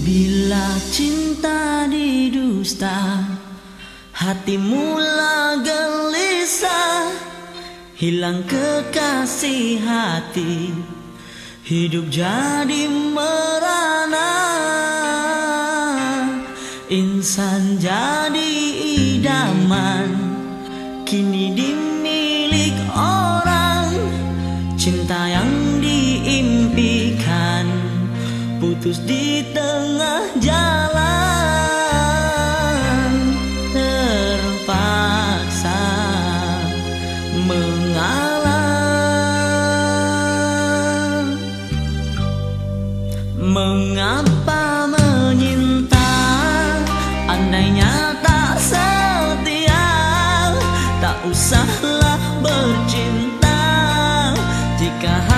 Bila cinta didusta Hati mula gelisah. Hilang kekasih hati Hidup jadi merana. Insan jadi idaman Kini dimilik orang. Cinta yang Putus di tengah jalan Terpaksa mengalah. Mengapa menyinta? Andainya tak setia Tak usahlah bercinta. Jika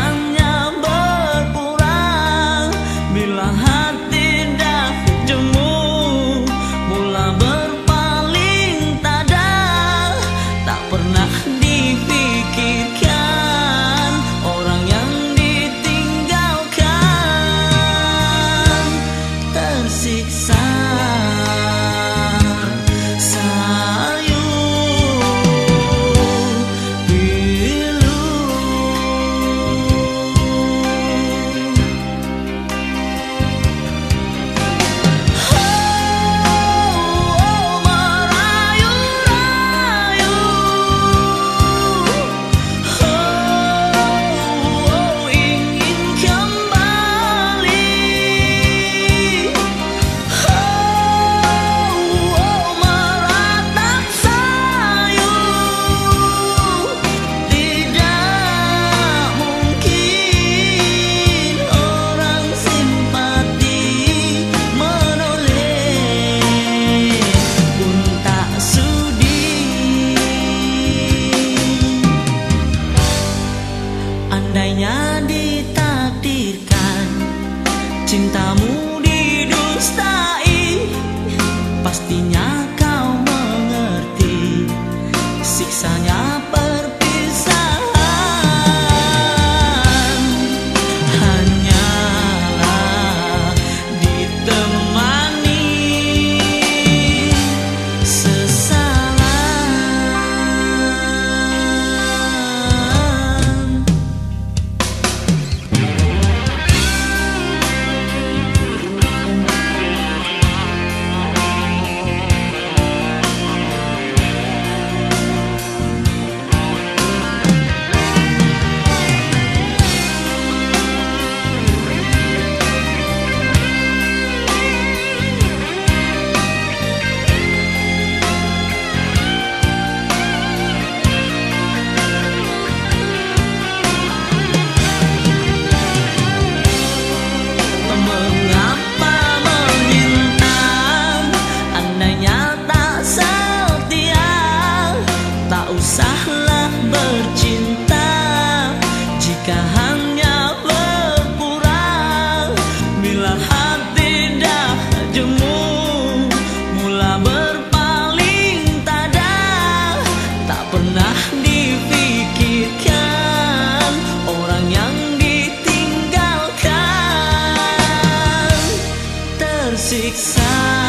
Jika hanya berpura Bila hati dah jemu Mula berpaling tada Tak pernah dipikirkan Orang yang ditinggalkan. Tersiksa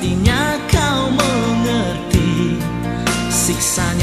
Pastinya kau mengerti. Siksanya